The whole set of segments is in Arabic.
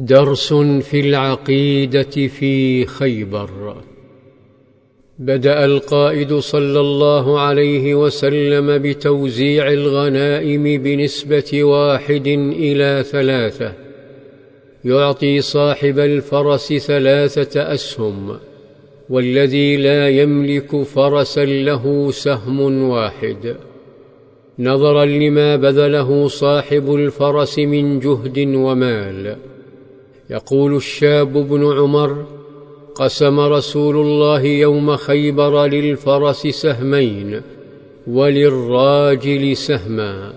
درس في العقيدة في خيبر. بدأ القائد صلى الله عليه وسلم بتوزيع الغنائم بنسبة واحد إلى ثلاثة. يعطي صاحب الفرس ثلاثة أسهم والذي لا يملك فرسا له سهم واحد. نظرا لما بذله صاحب الفرس من جهد ومال. يقول الشاب بن عمر قسم رسول الله يوم خيبر للفرس سهمين وللراجل سهما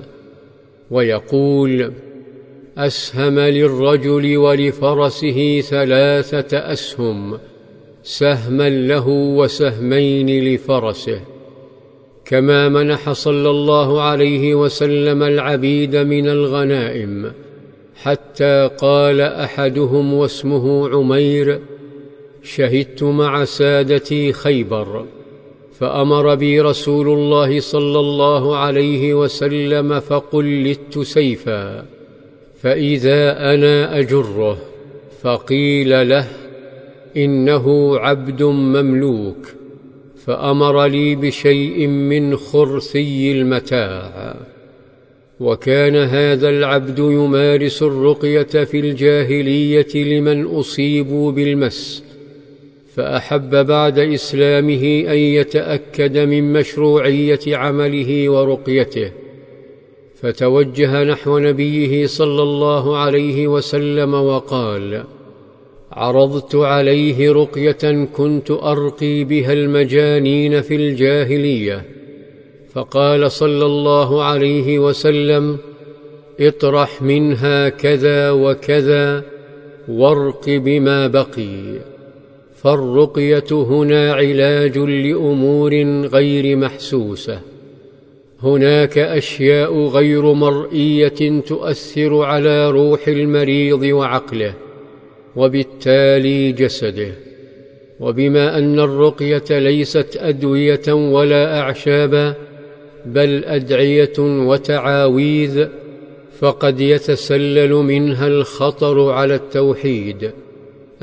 ويقول أسهم للرجل ولفرسه ثلاثة أسهم سهما له وسهمين لفرسه كما منح صلى الله عليه وسلم العبيد من الغنائم حتى قال أحدهم واسمه عمير شهدت مع سادتي خيبر فأمر بي رسول الله صلى الله عليه وسلم فقلدت سيفا فإذا أنا أجره فقيل له إنه عبد مملوك فأمر لي بشيء من خرثي المتاع. وكان هذا العبد يمارس الرقية في الجاهلية لمن أصيبوا بالمس فأحب بعد إسلامه أن يتأكد من مشروعية عمله ورقيته. فتوجه نحو نبيه صلى الله عليه وسلم وقال عرضت عليه رقية كنت أرقي بها المجانين في الجاهلية فقال صلى الله عليه وسلم اطرح منها كذا وكذا وارق بما بقي. فالرقية هنا علاج لأمور غير محسوسة. هناك أشياء غير مرئية تؤثر على روح المريض وعقله وبالتالي جسده. وبما أن الرقية ليست أدوية ولا اعشابا بل أدعية وتعاويذ فقد يتسلل منها الخطر على التوحيد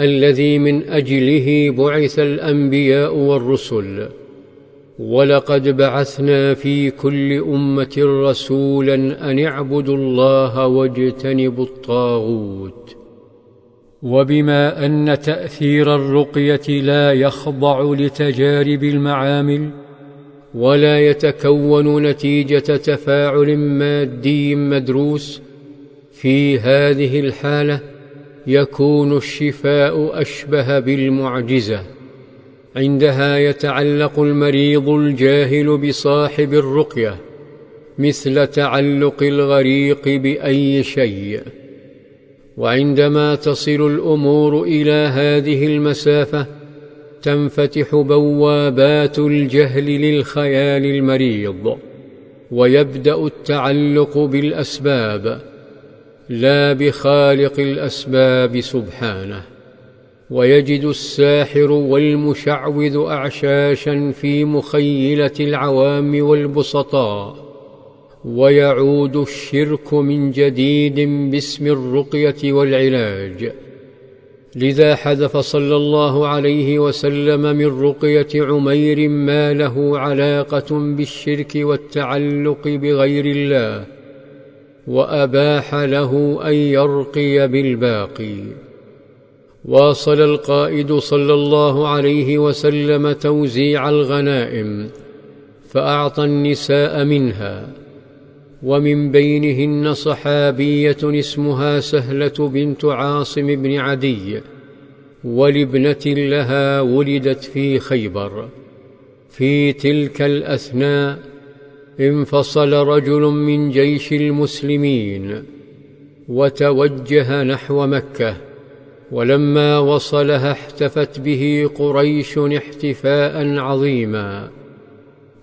الذي من أجله بعث الأنبياء والرسل. ولقد بعثنا في كل أمة رسولا أن اعبدوا الله واجتنبوا الطاغوت. وبما أن تأثير الرقية لا يخضع لتجارب المعامل ولا يتكون نتيجة تفاعل مادي مدروس في هذه الحالة يكون الشفاء أشبه بالمعجزة. عندها يتعلق المريض الجاهل بصاحب الرقية مثل تعلق الغريق بأي شيء. وعندما تصل الأمور إلى هذه المسافة تنفتح بوابات الجهل للخيال المريض ويبدأ التعلق بالأسباب لا بخالق الأسباب سبحانه ويجد الساحر والمشعوذ اعشاشا في مخيلة العوام والبسطاء ويعود الشرك من جديد باسم الرقية والعلاج. لذا حذف صلى الله عليه وسلم من رقية عمير ما له علاقة بالشرك والتعلق بغير الله وأباح له أن يرقي بالباقي. واصل القائد صلى الله عليه وسلم توزيع الغنائم فأعطى النساء منها. ومن بينهن صحابية اسمها سهلة بنت عاصم بن عدي ولابنة لها ولدت في خيبر. في تلك الأثناء انفصل رجل من جيش المسلمين وتوجه نحو مكة ولما وصلها احتفت به قريش احتفاء عظيما.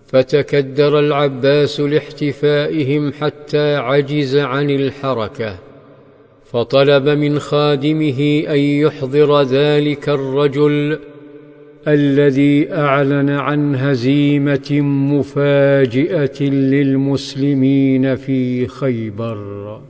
فتكدر العباس لاحتفائهم حتى عجز عن الحركة فطلب من خادمه أن يحضر ذلك الرجل الذي أعلن عن هزيمة مفاجئة للمسلمين في خيبر.